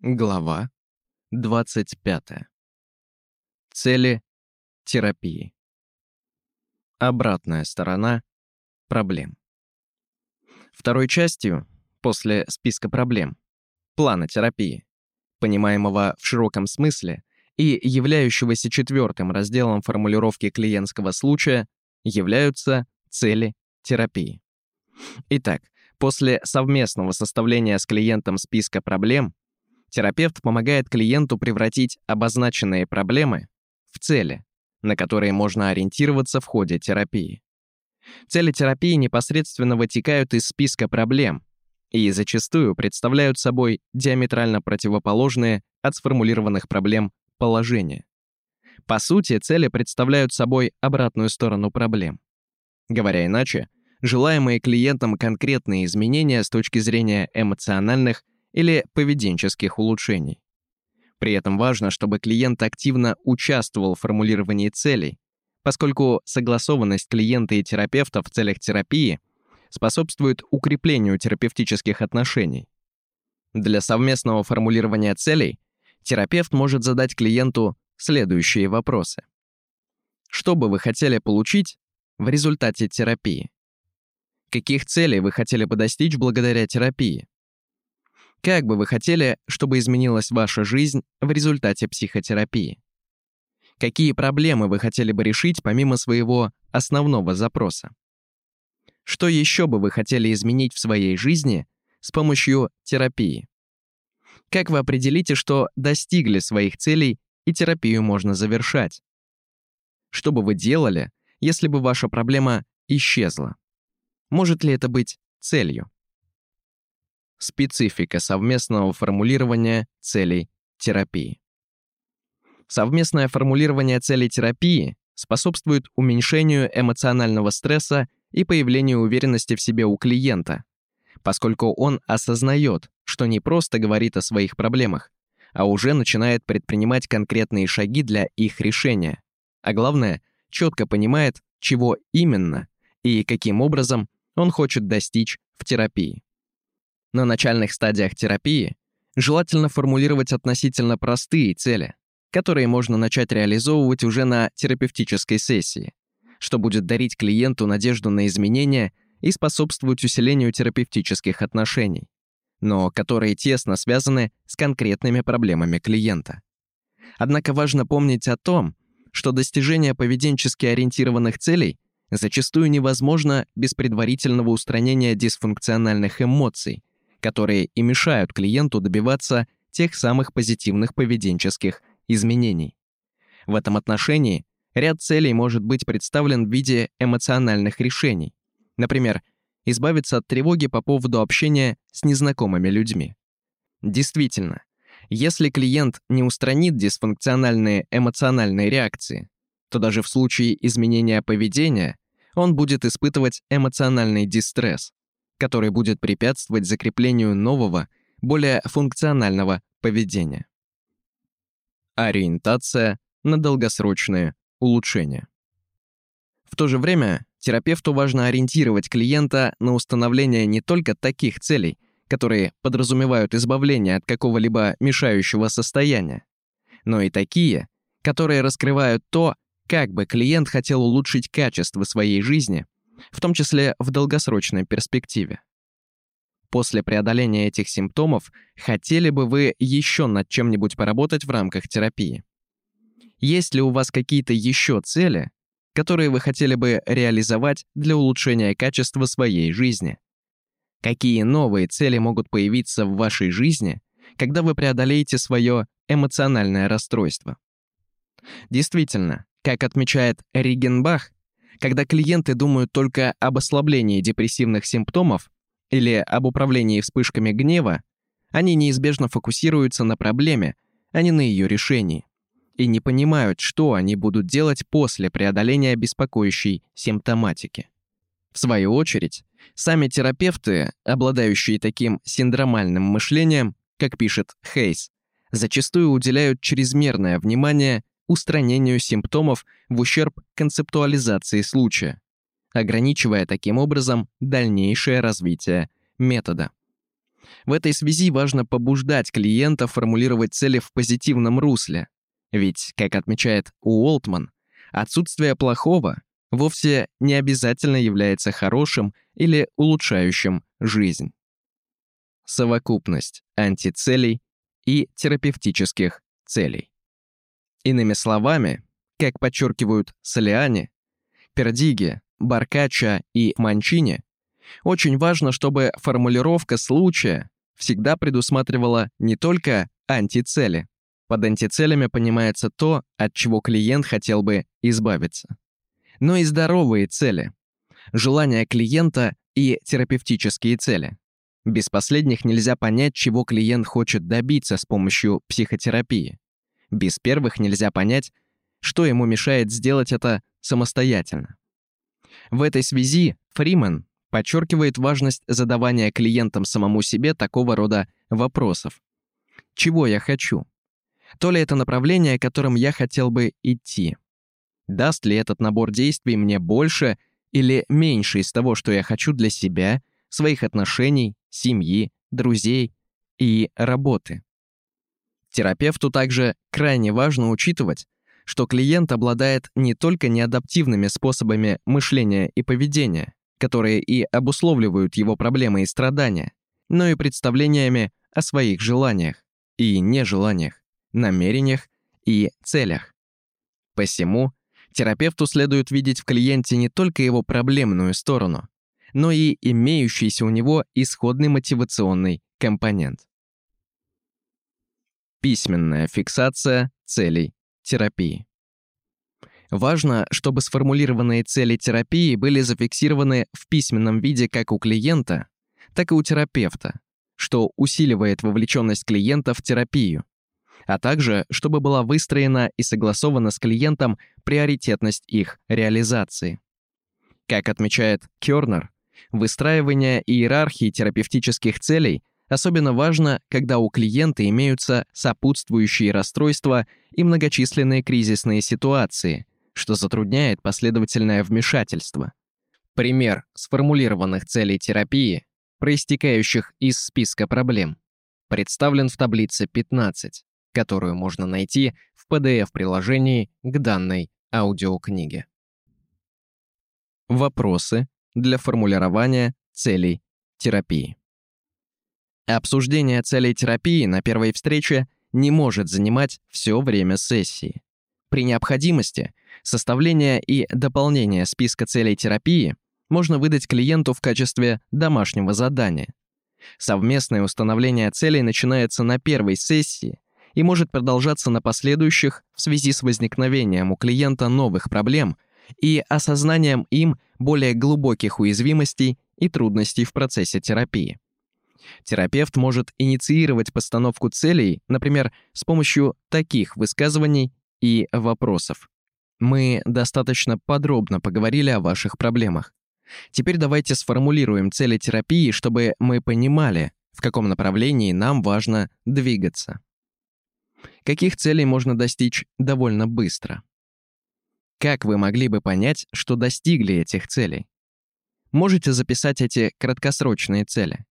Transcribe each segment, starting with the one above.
Глава 25. Цели терапии. Обратная сторона проблем. Второй частью, после списка проблем, плана терапии, понимаемого в широком смысле и являющегося четвертым разделом формулировки клиентского случая, являются цели терапии. Итак, после совместного составления с клиентом списка проблем, терапевт помогает клиенту превратить обозначенные проблемы в цели, на которые можно ориентироваться в ходе терапии. Цели терапии непосредственно вытекают из списка проблем и зачастую представляют собой диаметрально противоположные от сформулированных проблем положения. По сути, цели представляют собой обратную сторону проблем. Говоря иначе, желаемые клиентам конкретные изменения с точки зрения эмоциональных или поведенческих улучшений. При этом важно, чтобы клиент активно участвовал в формулировании целей, поскольку согласованность клиента и терапевта в целях терапии способствует укреплению терапевтических отношений. Для совместного формулирования целей терапевт может задать клиенту следующие вопросы. Что бы вы хотели получить в результате терапии? Каких целей вы хотели бы достичь благодаря терапии? Как бы вы хотели, чтобы изменилась ваша жизнь в результате психотерапии? Какие проблемы вы хотели бы решить помимо своего основного запроса? Что еще бы вы хотели изменить в своей жизни с помощью терапии? Как вы определите, что достигли своих целей и терапию можно завершать? Что бы вы делали, если бы ваша проблема исчезла? Может ли это быть целью? Специфика совместного формулирования целей терапии. Совместное формулирование целей терапии способствует уменьшению эмоционального стресса и появлению уверенности в себе у клиента, поскольку он осознает, что не просто говорит о своих проблемах, а уже начинает предпринимать конкретные шаги для их решения. А главное, четко понимает, чего именно и каким образом он хочет достичь в терапии. На начальных стадиях терапии желательно формулировать относительно простые цели, которые можно начать реализовывать уже на терапевтической сессии, что будет дарить клиенту надежду на изменения и способствовать усилению терапевтических отношений, но которые тесно связаны с конкретными проблемами клиента. Однако важно помнить о том, что достижение поведенчески ориентированных целей зачастую невозможно без предварительного устранения дисфункциональных эмоций, которые и мешают клиенту добиваться тех самых позитивных поведенческих изменений. В этом отношении ряд целей может быть представлен в виде эмоциональных решений. Например, избавиться от тревоги по поводу общения с незнакомыми людьми. Действительно, если клиент не устранит дисфункциональные эмоциональные реакции, то даже в случае изменения поведения он будет испытывать эмоциональный дистресс, который будет препятствовать закреплению нового, более функционального поведения. Ориентация на долгосрочные улучшения. В то же время терапевту важно ориентировать клиента на установление не только таких целей, которые подразумевают избавление от какого-либо мешающего состояния, но и такие, которые раскрывают то, как бы клиент хотел улучшить качество своей жизни – в том числе в долгосрочной перспективе. После преодоления этих симптомов хотели бы вы еще над чем-нибудь поработать в рамках терапии? Есть ли у вас какие-то еще цели, которые вы хотели бы реализовать для улучшения качества своей жизни? Какие новые цели могут появиться в вашей жизни, когда вы преодолеете свое эмоциональное расстройство? Действительно, как отмечает Ригенбах, когда клиенты думают только об ослаблении депрессивных симптомов или об управлении вспышками гнева, они неизбежно фокусируются на проблеме, а не на ее решении, и не понимают, что они будут делать после преодоления беспокоящей симптоматики. В свою очередь, сами терапевты, обладающие таким синдромальным мышлением, как пишет Хейс, зачастую уделяют чрезмерное внимание устранению симптомов в ущерб концептуализации случая, ограничивая таким образом дальнейшее развитие метода. В этой связи важно побуждать клиента формулировать цели в позитивном русле. Ведь, как отмечает Уолтман, отсутствие плохого вовсе не обязательно является хорошим или улучшающим жизнь. Совокупность антицелей и терапевтических целей. Иными словами, как подчеркивают Солиани, Пердиги, Баркача и Манчини, очень важно, чтобы формулировка случая всегда предусматривала не только антицели. Под антицелями понимается то, от чего клиент хотел бы избавиться. Но и здоровые цели. Желания клиента и терапевтические цели. Без последних нельзя понять, чего клиент хочет добиться с помощью психотерапии. Без первых нельзя понять, что ему мешает сделать это самостоятельно. В этой связи Фриман подчеркивает важность задавания клиентам самому себе такого рода вопросов. Чего я хочу? То ли это направление, которым я хотел бы идти? Даст ли этот набор действий мне больше или меньше из того, что я хочу для себя, своих отношений, семьи, друзей и работы? Терапевту также крайне важно учитывать, что клиент обладает не только неадаптивными способами мышления и поведения, которые и обусловливают его проблемы и страдания, но и представлениями о своих желаниях и нежеланиях, намерениях и целях. Посему терапевту следует видеть в клиенте не только его проблемную сторону, но и имеющийся у него исходный мотивационный компонент. Письменная фиксация целей терапии. Важно, чтобы сформулированные цели терапии были зафиксированы в письменном виде как у клиента, так и у терапевта, что усиливает вовлеченность клиента в терапию, а также чтобы была выстроена и согласована с клиентом приоритетность их реализации. Как отмечает Кёрнер, выстраивание иерархии терапевтических целей особенно важно, когда у клиента имеются сопутствующие расстройства и многочисленные кризисные ситуации, что затрудняет последовательное вмешательство. Пример сформулированных целей терапии, проистекающих из списка проблем, представлен в таблице 15, которую можно найти в PDF-приложении к данной аудиокниге. Вопросы для формулирования целей терапии. Обсуждение целей терапии на первой встрече не может занимать все время сессии. При необходимости Составление и дополнение списка целей терапии можно выдать клиенту в качестве домашнего задания. Совместное установление целей начинается на первой сессии и может продолжаться на последующих в связи с возникновением у клиента новых проблем и осознанием им более глубоких уязвимостей и трудностей в процессе терапии. Терапевт может инициировать постановку целей, например, с помощью таких высказываний и вопросов. Мы достаточно подробно поговорили о ваших проблемах. Теперь давайте сформулируем цели терапии, чтобы мы понимали, в каком направлении нам важно двигаться. Каких целей можно достичь довольно быстро? Как вы могли бы понять, что достигли этих целей? Можете записать эти краткосрочные цели.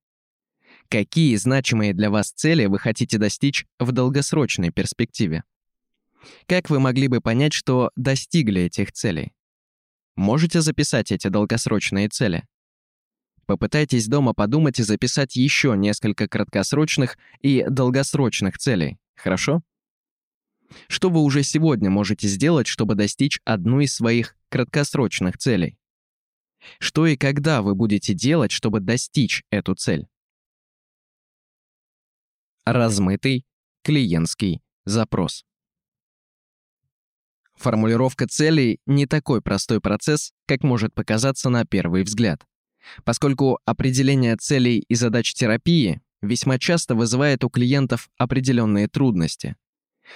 Какие значимые для вас цели вы хотите достичь в долгосрочной перспективе? Как вы могли бы понять, что достигли этих целей? Можете записать эти долгосрочные цели? Попытайтесь дома подумать и записать еще несколько краткосрочных и долгосрочных целей, хорошо? Что вы уже сегодня можете сделать, чтобы достичь одну из своих краткосрочных целей? Что и когда вы будете делать, чтобы достичь эту цель? Размытый клиентский запрос. Формулировка целей не такой простой процесс, как может показаться на первый взгляд. Поскольку определение целей и задач терапии весьма часто вызывает у клиентов определенные трудности.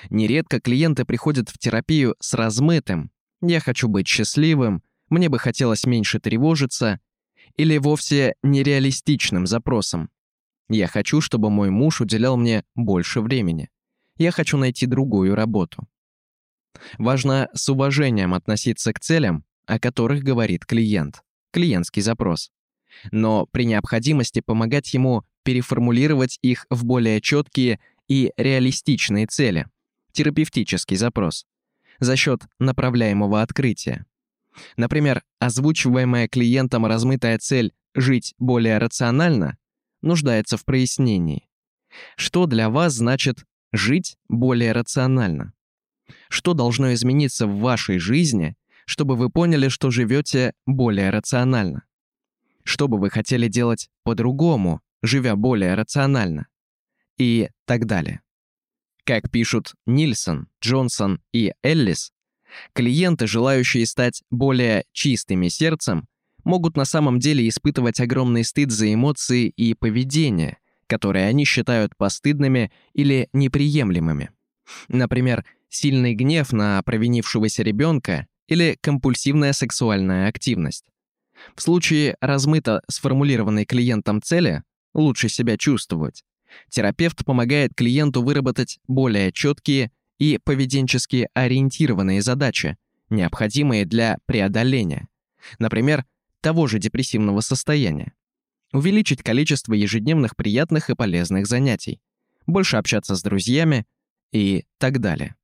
Нередко клиенты приходят в терапию с размытым «я хочу быть счастливым», «мне бы хотелось меньше тревожиться» или вовсе нереалистичным запросом «я хочу, чтобы мой муж уделял мне больше времени», «я хочу найти другую работу». Важно с уважением относиться к целям, о которых говорит клиент, клиентский запрос. Но при необходимости помогать ему переформулировать их в более четкие и реалистичные цели, терапевтический запрос, за счет направляемого открытия. Например, озвучиваемая клиентом размытая цель «жить более рационально» нуждается в прояснении. Что для вас значит «жить более рационально»? Что должно измениться в вашей жизни, чтобы вы поняли, что живете более рационально? Что бы вы хотели делать по-другому, живя более рационально? И так далее. Как пишут Нильсон, Джонсон и Эллис, клиенты, желающие стать более чистыми сердцем, могут на самом деле испытывать огромный стыд за эмоции и поведение, которые они считают постыдными или неприемлемыми. Например, сильный гнев на провинившегося ребенка или компульсивная сексуальная активность. В случае размыто сформулированной клиентом цели лучше себя чувствовать. Терапевт помогает клиенту выработать более четкие и поведенчески ориентированные задачи, необходимые для преодоления. Например, того же депрессивного состояния. Увеличить количество ежедневных приятных и полезных занятий, больше общаться с друзьями и так далее.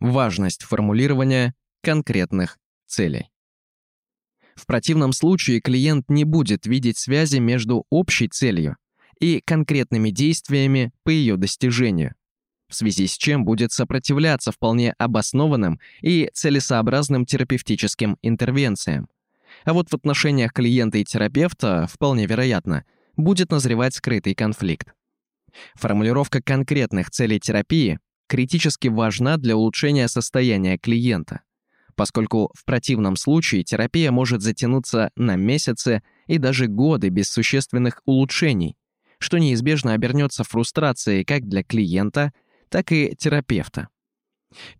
Важность формулирования конкретных целей. В противном случае клиент не будет видеть связи между общей целью и конкретными действиями по ее достижению, в связи с чем будет сопротивляться вполне обоснованным и целесообразным терапевтическим интервенциям, а вот в отношениях клиента и терапевта, вполне вероятно, будет назревать скрытый конфликт. Формулировка конкретных целей терапии критически важна для улучшения состояния клиента, поскольку в противном случае терапия может затянуться на месяцы и даже годы без существенных улучшений, что неизбежно обернется фрустрацией как для клиента, так и терапевта.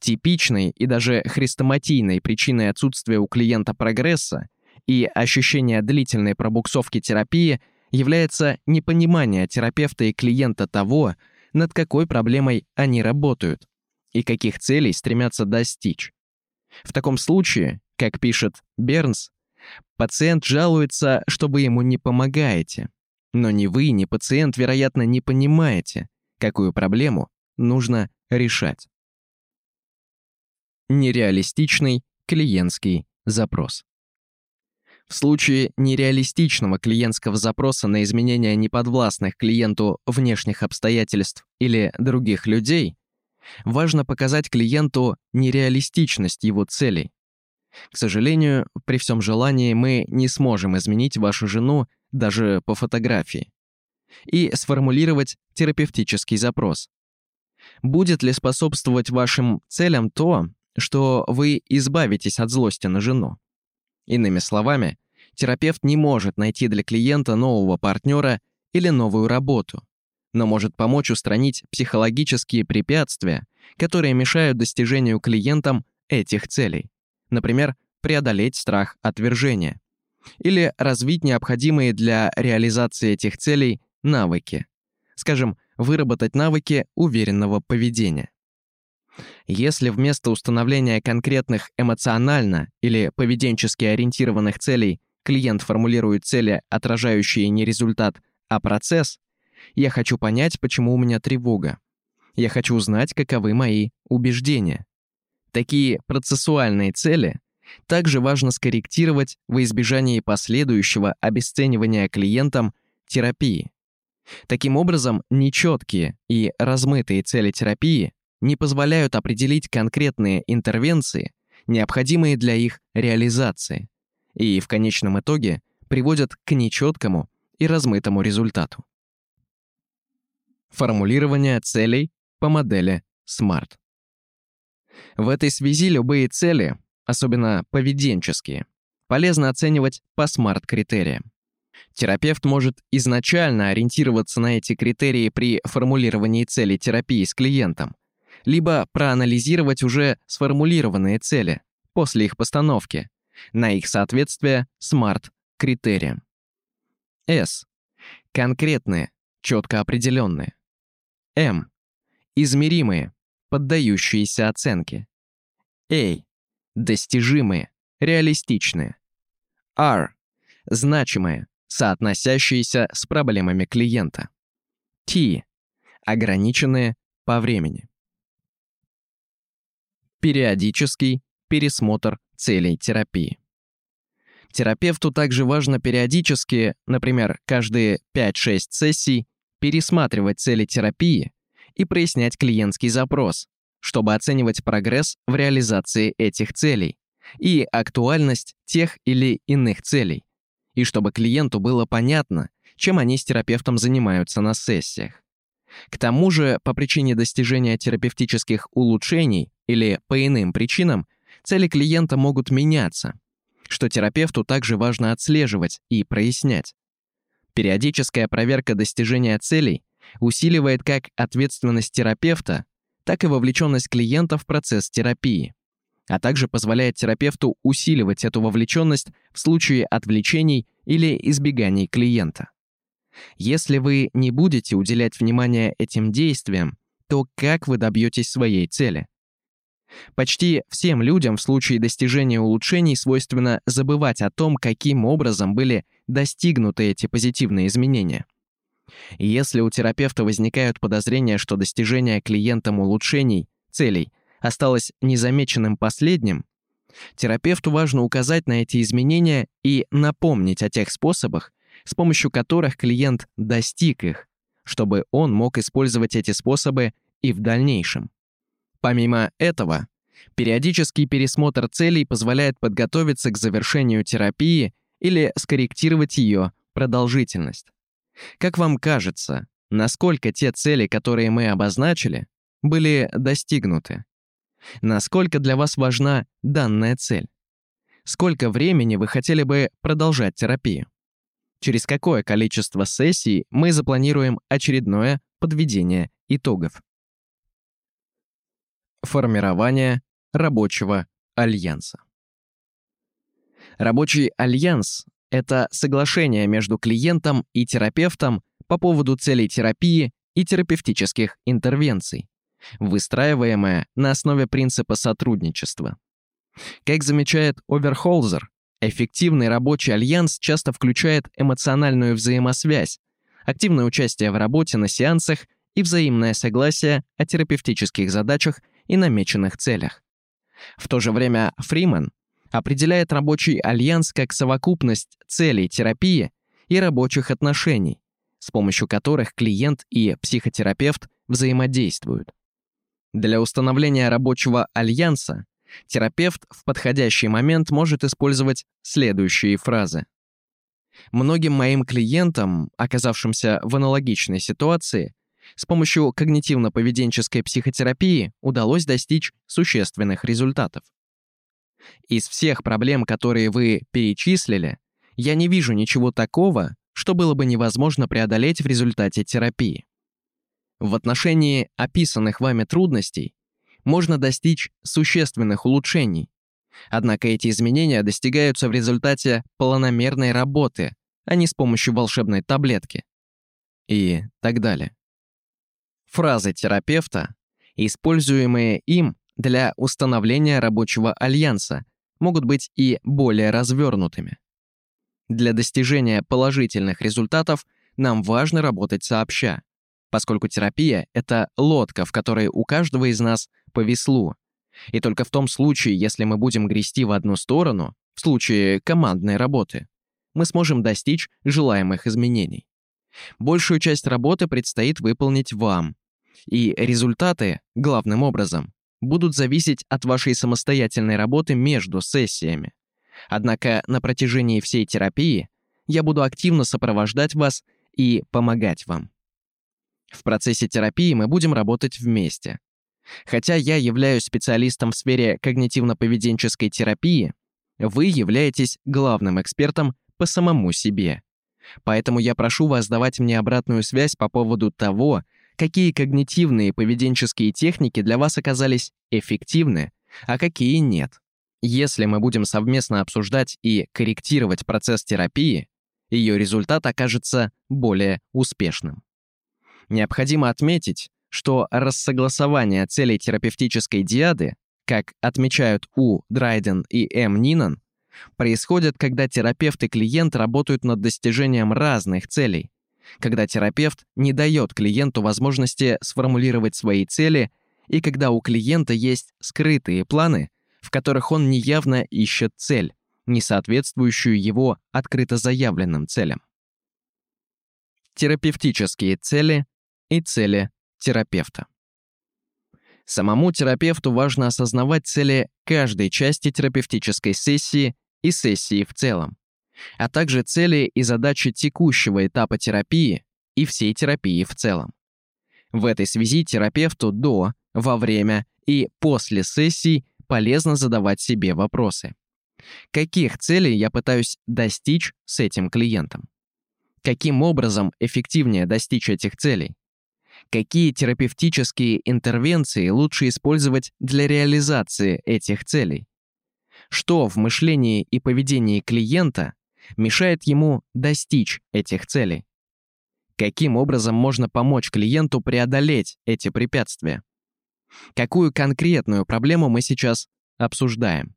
Типичной и даже хрестоматийной причиной отсутствия у клиента прогресса и ощущение длительной пробуксовки терапии является непонимание терапевта и клиента того, над какой проблемой они работают и каких целей стремятся достичь. В таком случае, как пишет Бернс, пациент жалуется, что вы ему не помогаете. Но ни вы, ни пациент, вероятно, не понимаете, какую проблему нужно решать. Нереалистичный клиентский запрос. В случае нереалистичного клиентского запроса на изменения неподвластных клиенту внешних обстоятельств или других людей, важно показать клиенту нереалистичность его целей. К сожалению, при всем желании мы не сможем изменить вашу жену даже по фотографии. И сформулировать терапевтический запрос. Будет ли способствовать вашим целям то, что вы избавитесь от злости на жену? Иными словами, терапевт не может найти для клиента нового партнера или новую работу, но может помочь устранить психологические препятствия, которые мешают достижению клиентам этих целей. Например, преодолеть страх отвержения. Или развить необходимые для реализации этих целей навыки. Скажем, выработать навыки уверенного поведения. Если вместо установления конкретных эмоционально или поведенчески ориентированных целей клиент формулирует цели, отражающие не результат, а процесс, я хочу понять, почему у меня тревога. Я хочу узнать, каковы мои убеждения. Такие процессуальные цели также важно скорректировать во избежание последующего обесценивания клиентом терапии. Таким образом, нечеткие и размытые цели терапии не позволяют определить конкретные интервенции, необходимые для их реализации, и в конечном итоге приводят к нечеткому и размытому результату. Формулирование целей по модели SMART. В этой связи любые цели, особенно поведенческие, полезно оценивать по SMART-критериям. Терапевт может изначально ориентироваться на эти критерии при формулировании цели терапии с клиентом, либо проанализировать уже сформулированные цели после их постановки, на их соответствие SMART-критериям. S. Конкретные, четко определенные. M. Измеримые, поддающиеся оценке. A. Достижимые, реалистичные. R. Значимые, соотносящиеся с проблемами клиента. T – ограниченные по времени. Периодический пересмотр целей терапии. Терапевту также важно периодически, например, каждые 5-6 сессий, пересматривать цели терапии и прояснять клиентский запрос, чтобы оценивать прогресс в реализации этих целей и актуальность тех или иных целей, и чтобы клиенту было понятно, чем они с терапевтом занимаются на сессиях. К тому же, по причине достижения терапевтических улучшений или по иным причинам, цели клиента могут меняться, что терапевту также важно отслеживать и прояснять. Периодическая проверка достижения целей усиливает как ответственность терапевта, так и вовлеченность клиента в процесс терапии, а также позволяет терапевту усиливать эту вовлеченность в случае отвлечений или избеганий клиента. Если вы не будете уделять внимание этим действиям, то как вы добьетесь своей цели? Почти всем людям в случае достижения улучшений свойственно забывать о том, каким образом были достигнуты эти позитивные изменения. Если у терапевта возникают подозрения, что достижение клиентам улучшений, целей, осталось незамеченным последним, терапевту важно указать на эти изменения и напомнить о тех способах, с помощью которых клиент достиг их, чтобы он мог использовать эти способы и в дальнейшем. Помимо этого, периодический пересмотр целей позволяет подготовиться к завершению терапии или скорректировать ее продолжительность. Как вам кажется, насколько те цели, которые мы обозначили, были достигнуты? Насколько для вас важна данная цель? Сколько времени вы хотели бы продолжать терапию? Через какое количество сессий мы запланируем очередное подведение итогов? Формирование рабочего альянса. Рабочий альянс – это соглашение между клиентом и терапевтом по поводу целей терапии и терапевтических интервенций, выстраиваемое на основе принципа сотрудничества. Как замечает Оверхолзер, эффективный рабочий альянс часто включает эмоциональную взаимосвязь, активное участие в работе на сеансах и взаимное согласие о терапевтических задачах и намеченных целях. В то же время Фриман определяет рабочий альянс как совокупность целей терапии и рабочих отношений, с помощью которых клиент и психотерапевт взаимодействуют. Для установления рабочего альянса терапевт в подходящий момент может использовать следующие фразы. Многим моим клиентам, оказавшимся в аналогичной ситуации, с помощью когнитивно-поведенческой психотерапии удалось достичь существенных результатов. Из всех проблем, которые вы перечислили, я не вижу ничего такого, что было бы невозможно преодолеть в результате терапии. В отношении описанных вами трудностей можно достичь существенных улучшений. Однако эти изменения достигаются в результате планомерной работы, а не с помощью волшебной таблетки. И так далее. Фразы терапевта, используемые им для установления рабочего альянса, могут быть и более развернутыми. Для достижения положительных результатов нам важно работать сообща, поскольку терапия — это лодка, в которой у каждого из нас по веслу. И только в том случае, если мы будем грести в одну сторону, в случае командной работы, мы сможем достичь желаемых изменений. Большую часть работы предстоит выполнить вам, и результаты, главным образом, будут зависеть от вашей самостоятельной работы между сессиями. Однако на протяжении всей терапии я буду активно сопровождать вас и помогать вам. В процессе терапии мы будем работать вместе. Хотя я являюсь специалистом в сфере когнитивно-поведенческой терапии, вы являетесь главным экспертом по самому себе. Поэтому я прошу вас давать мне обратную связь по поводу того, какие когнитивные поведенческие техники для вас оказались эффективны, а какие нет. Если мы будем совместно обсуждать и корректировать процесс терапии, ее результат окажется более успешным. Необходимо отметить, что рассогласование целей терапевтической диады, как отмечают У. Драйден и М. Нинан, происходит, когда терапевт и клиент работают над достижением разных целей, когда терапевт не дает клиенту возможности сформулировать свои цели и когда у клиента есть скрытые планы, в которых он неявно ищет цель, не соответствующую его открыто заявленным целям. Терапевтические цели и цели терапевта. Самому терапевту важно осознавать цели каждой части терапевтической сессии и сессии в целом, а также цели и задачи текущего этапа терапии и всей терапии в целом. В этой связи терапевту до, во время и после сессий полезно задавать себе вопросы. Каких целей я пытаюсь достичь с этим клиентом? Каким образом эффективнее достичь этих целей? Какие терапевтические интервенции лучше использовать для реализации этих целей? Что в мышлении и поведении клиента мешает ему достичь этих целей? Каким образом можно помочь клиенту преодолеть эти препятствия? Какую конкретную проблему мы сейчас обсуждаем?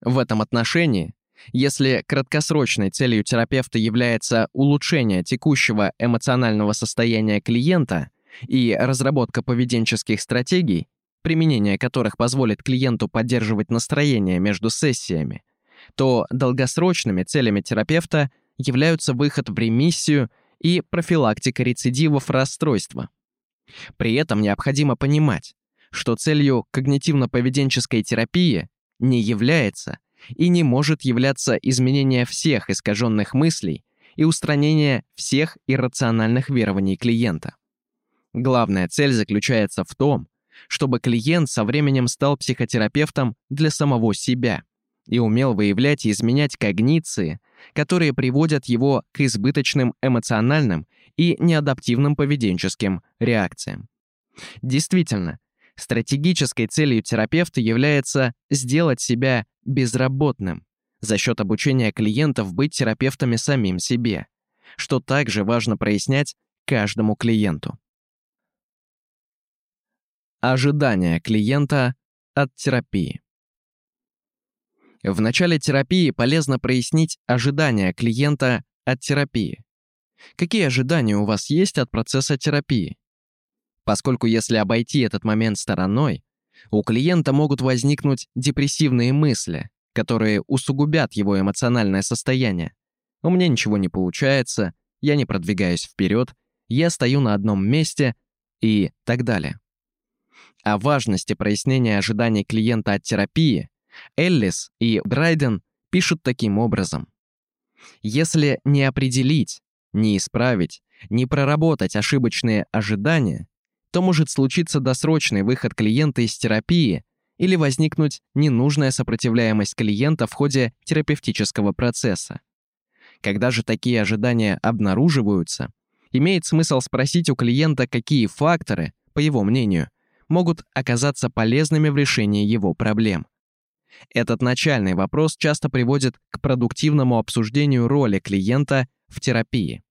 В этом отношении, если краткосрочной целью терапевта является улучшение текущего эмоционального состояния клиента и разработка поведенческих стратегий, применение которых позволит клиенту поддерживать настроение между сессиями, то долгосрочными целями терапевта являются выход в ремиссию и профилактика рецидивов расстройства. При этом необходимо понимать, что целью когнитивно-поведенческой терапии не является и не может являться изменение всех искаженных мыслей и устранение всех иррациональных верований клиента. Главная цель заключается в том, чтобы клиент со временем стал психотерапевтом для самого себя и умел выявлять и изменять когниции, которые приводят его к избыточным эмоциональным и неадаптивным поведенческим реакциям. Действительно, Стратегической целью терапевта является сделать себя безработным за счет обучения клиентов быть терапевтами самим себе, что также важно прояснять каждому клиенту. Ожидания клиента от терапии. В начале терапии полезно прояснить ожидания клиента от терапии. Какие ожидания у вас есть от процесса терапии? поскольку если обойти этот момент стороной, у клиента могут возникнуть депрессивные мысли, которые усугубят его эмоциональное состояние. У меня ничего не получается, я не продвигаюсь вперед, я стою на одном месте и так далее. О важности прояснения ожиданий клиента от терапии Эллис и Брайден пишут таким образом. Если не определить, не исправить, не проработать ошибочные ожидания, то может случиться досрочный выход клиента из терапии или возникнуть ненужная сопротивляемость клиента в ходе терапевтического процесса. Когда же такие ожидания обнаруживаются, имеет смысл спросить у клиента, какие факторы, по его мнению, могут оказаться полезными в решении его проблем. Этот начальный вопрос часто приводит к продуктивному обсуждению роли клиента в терапии.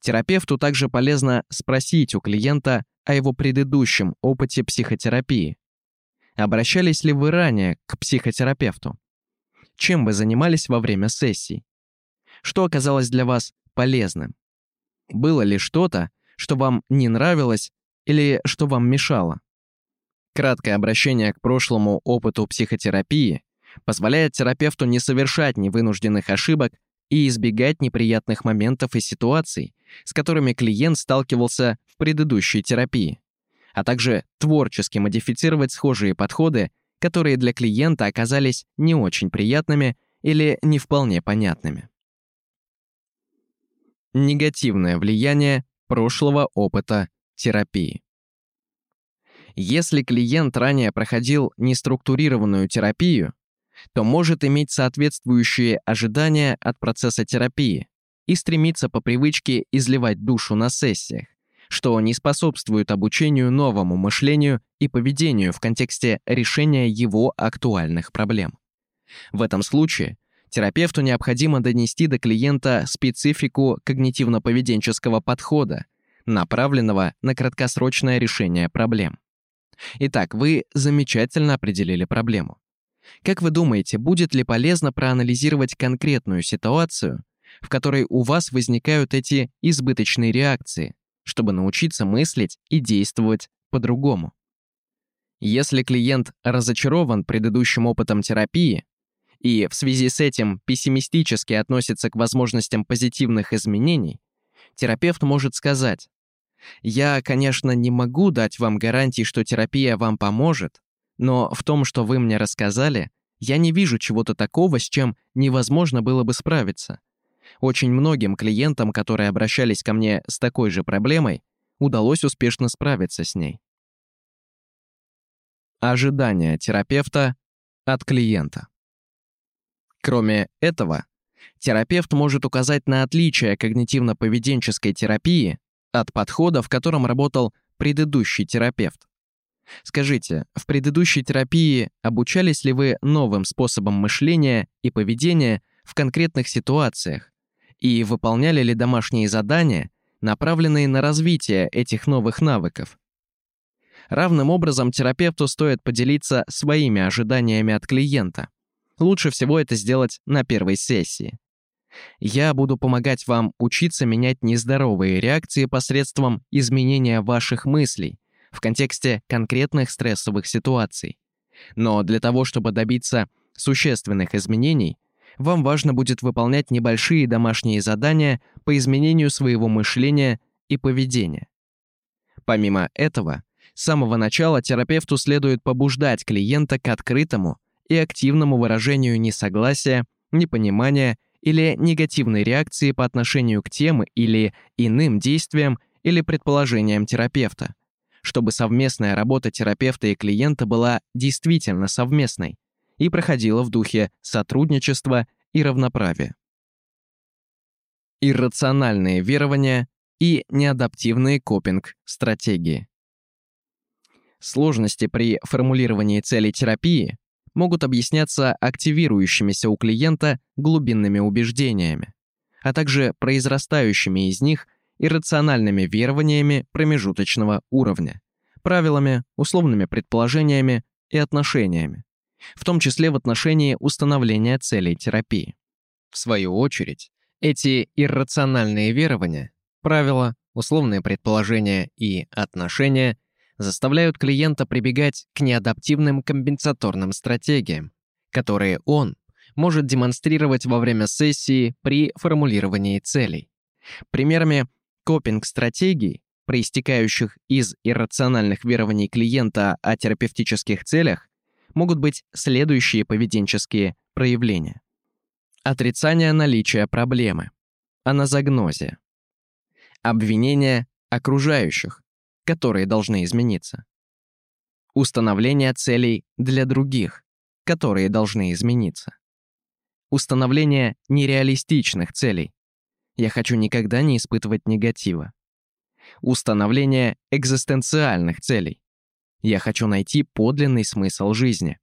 Терапевту также полезно спросить у клиента о его предыдущем опыте психотерапии. Обращались ли вы ранее к психотерапевту? Чем вы занимались во время сессий? Что оказалось для вас полезным? Было ли что-то, что вам не нравилось или что вам мешало? Краткое обращение к прошлому опыту психотерапии позволяет терапевту не совершать невынужденных ошибок и избегать неприятных моментов и ситуаций, с которыми клиент сталкивался в предыдущей терапии, а также творчески модифицировать схожие подходы, которые для клиента оказались не очень приятными или не вполне понятными. Негативное влияние прошлого опыта терапии. Если клиент ранее проходил неструктурированную терапию, то может иметь соответствующие ожидания от процесса терапии и стремиться по привычке изливать душу на сессиях, что не способствует обучению новому мышлению и поведению в контексте решения его актуальных проблем. В этом случае терапевту необходимо донести до клиента специфику когнитивно-поведенческого подхода, направленного на краткосрочное решение проблем. Итак, вы замечательно определили проблему. Как вы думаете, будет ли полезно проанализировать конкретную ситуацию, в которой у вас возникают эти избыточные реакции, чтобы научиться мыслить и действовать по-другому? Если клиент разочарован предыдущим опытом терапии и в связи с этим пессимистически относится к возможностям позитивных изменений, терапевт может сказать, «Я, конечно, не могу дать вам гарантии, что терапия вам поможет, но в том, что вы мне рассказали, я не вижу чего-то такого, с чем невозможно было бы справиться. Очень многим клиентам, которые обращались ко мне с такой же проблемой, удалось успешно справиться с ней. Ожидания терапевта от клиента. Кроме этого, терапевт может указать на отличие когнитивно-поведенческой терапии от подхода, в котором работал предыдущий терапевт. Скажите, в предыдущей терапии обучались ли вы новым способам мышления и поведения в конкретных ситуациях и выполняли ли домашние задания, направленные на развитие этих новых навыков? Равным образом терапевту стоит поделиться своими ожиданиями от клиента. Лучше всего это сделать на первой сессии. Я буду помогать вам учиться менять нездоровые реакции посредством изменения ваших мыслей в контексте конкретных стрессовых ситуаций. Но для того, чтобы добиться существенных изменений, вам важно будет выполнять небольшие домашние задания по изменению своего мышления и поведения. Помимо этого, с самого начала терапевту следует побуждать клиента к открытому и активному выражению несогласия, непонимания или негативной реакции по отношению к тем или иным действиям или предположениям терапевта, чтобы совместная работа терапевта и клиента была действительно совместной и проходила в духе сотрудничества и равноправия. Иррациональные верования и неадаптивные копинг-стратегии. Сложности при формулировании целей терапии могут объясняться активирующимися у клиента глубинными убеждениями, а также произрастающими из них иррациональными верованиями промежуточного уровня, правилами, условными предположениями и отношениями, в том числе в отношении установления целей терапии. В свою очередь, эти иррациональные верования, правила, условные предположения и отношения заставляют клиента прибегать к неадаптивным компенсаторным стратегиям, которые он может демонстрировать во время сессии при формулировании целей. Примерами копинг-стратегий, проистекающих из иррациональных верований клиента о терапевтических целях, могут быть следующие поведенческие проявления. Отрицание наличия проблемы. Аназогнозия. Обвинение окружающих, которые должны измениться. Установление целей для других, которые должны измениться. Установление нереалистичных целей. Я хочу никогда не испытывать негатива. Установление экзистенциальных целей. Я хочу найти подлинный смысл жизни.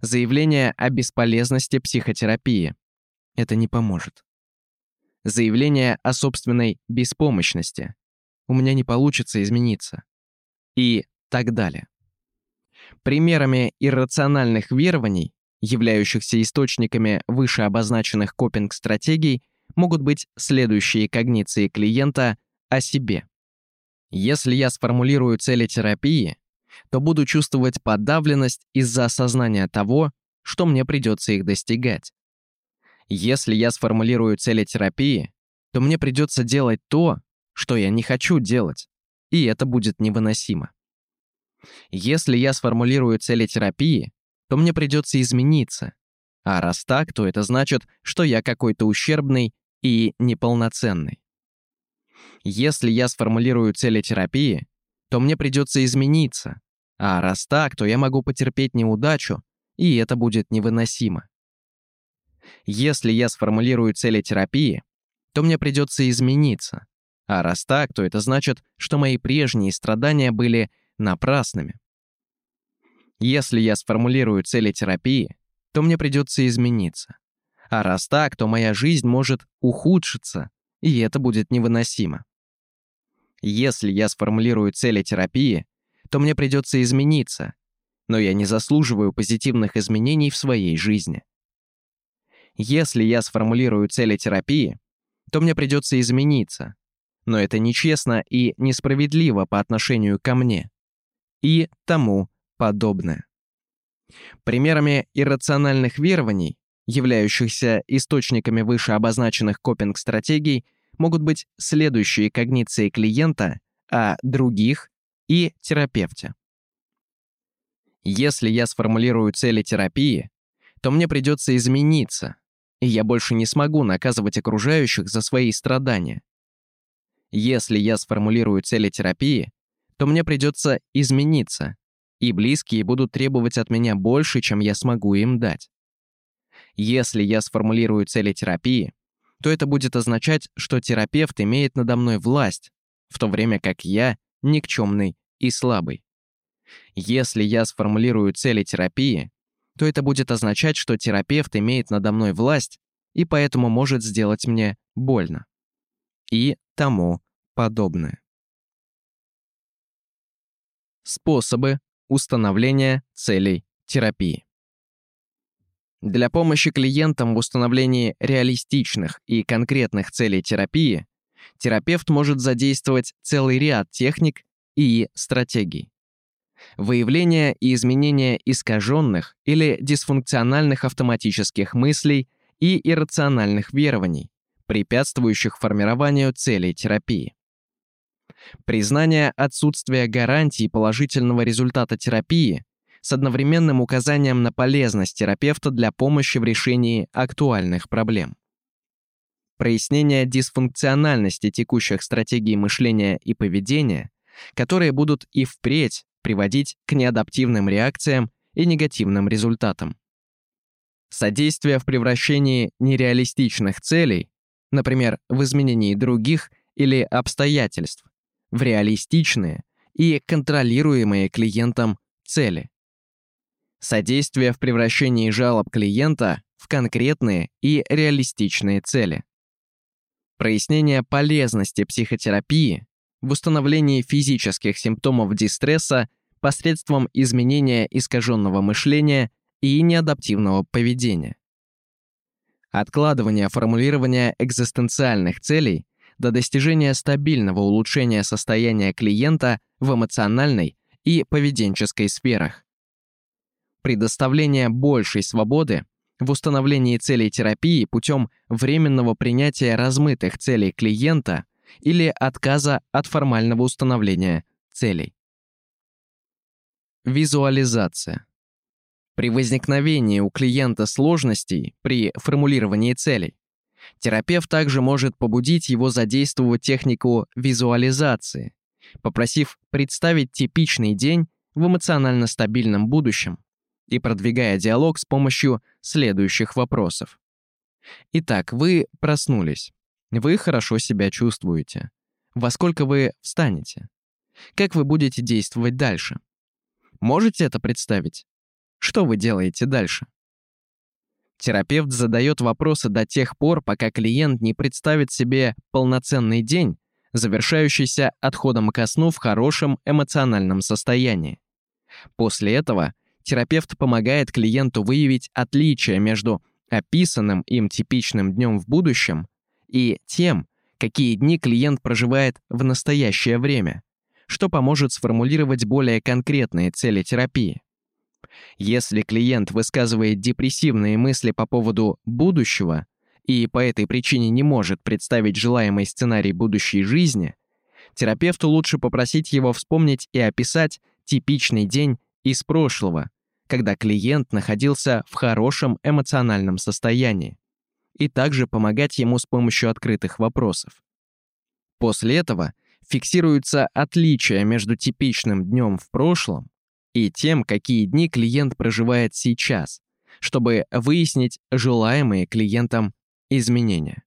Заявление о бесполезности психотерапии. Это не поможет. Заявление о собственной беспомощности у меня не получится измениться. И так далее. Примерами иррациональных верований, являющихся источниками выше обозначенных копинг-стратегий, могут быть следующие когниции клиента о себе. Если я сформулирую цели терапии, то буду чувствовать подавленность из-за осознания того, что мне придется их достигать. Если я сформулирую цели терапии, то мне придется делать то, что я не хочу делать, и это будет невыносимо. Если я сформулирую цели терапии, то мне придется измениться, а раз так, то это значит, что я какой-то ущербный и неполноценный. Если я сформулирую цели терапии, то мне придется измениться, а раз так, то я могу потерпеть неудачу, и это будет невыносимо. Если я сформулирую цели терапии, то мне придется измениться, а раз так, то это значит, что мои прежние страдания были напрасными. Если я сформулирую цели терапии, то мне придется измениться. А раз так, то моя жизнь может ухудшиться, и это будет невыносимо. Если я сформулирую цели терапии, то мне придется измениться. но я не заслуживаю позитивных изменений в своей жизни. Если я сформулирую цели терапии, то мне придется измениться, но это нечестно и несправедливо по отношению ко мне и тому подобное. Примерами иррациональных верований, являющихся источниками выше обозначенных копинг-стратегий, могут быть следующие когниции клиента о других и терапевте. Если я сформулирую цели терапии, то мне придется измениться, и я больше не смогу наказывать окружающих за свои страдания. Если я сформулирую цели терапии, то мне придется измениться, и близкие будут требовать от меня больше, чем я смогу им дать. Если я сформулирую цели терапии, то это будет означать, что терапевт имеет надо мной власть, в то время как я никчемный и слабый. Если я сформулирую цели терапии, то это будет означать, что терапевт имеет надо мной власть и поэтому может сделать мне больно. И тому подобное. Способы установления целей терапии. Для помощи клиентам в установлении реалистичных и конкретных целей терапии терапевт может задействовать целый ряд техник и стратегий. Выявление и изменение искаженных или дисфункциональных автоматических мыслей и иррациональных верований, препятствующих формированию целей терапии. Признание отсутствия гарантии положительного результата терапии с одновременным указанием на полезность терапевта для помощи в решении актуальных проблем. Прояснение дисфункциональности текущих стратегий мышления и поведения, которые будут и впредь приводить к неадаптивным реакциям и негативным результатам. Содействие в превращении нереалистичных целей, например, в изменении других или обстоятельств, в реалистичные и контролируемые клиентом цели. Содействие в превращении жалоб клиента в конкретные и реалистичные цели. Прояснение полезности психотерапии в установлении физических симптомов дистресса посредством изменения искаженного мышления и неадаптивного поведения. Откладывание формулирования экзистенциальных целей до достижения стабильного улучшения состояния клиента в эмоциональной и поведенческой сферах. Предоставление большей свободы в установлении целей терапии путем временного принятия размытых целей клиента или отказа от формального установления целей. Визуализация. При возникновении у клиента сложностей при формулировании целей Терапевт также может побудить его задействовать технику визуализации, попросив представить типичный день в эмоционально стабильном будущем и продвигая диалог с помощью следующих вопросов. Итак, вы проснулись. Вы хорошо себя чувствуете. Во сколько вы встанете? Как вы будете действовать дальше? Можете это представить? Что вы делаете дальше? Терапевт задает вопросы до тех пор, пока клиент не представит себе полноценный день, завершающийся отходом ко сну в хорошем эмоциональном состоянии. После этого терапевт помогает клиенту выявить отличия между описанным им типичным днем в будущем и тем, какие дни клиент проживает в настоящее время, что поможет сформулировать более конкретные цели терапии. Если клиент высказывает депрессивные мысли по поводу будущего и по этой причине не может представить желаемый сценарий будущей жизни, терапевту лучше попросить его вспомнить и описать типичный день из прошлого, когда клиент находился в хорошем эмоциональном состоянии, и также помогать ему с помощью открытых вопросов. После этого фиксируются отличия между типичным днем в прошлом и тем, какие дни клиент проживает сейчас, чтобы выяснить желаемые клиентам изменения.